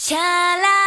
下来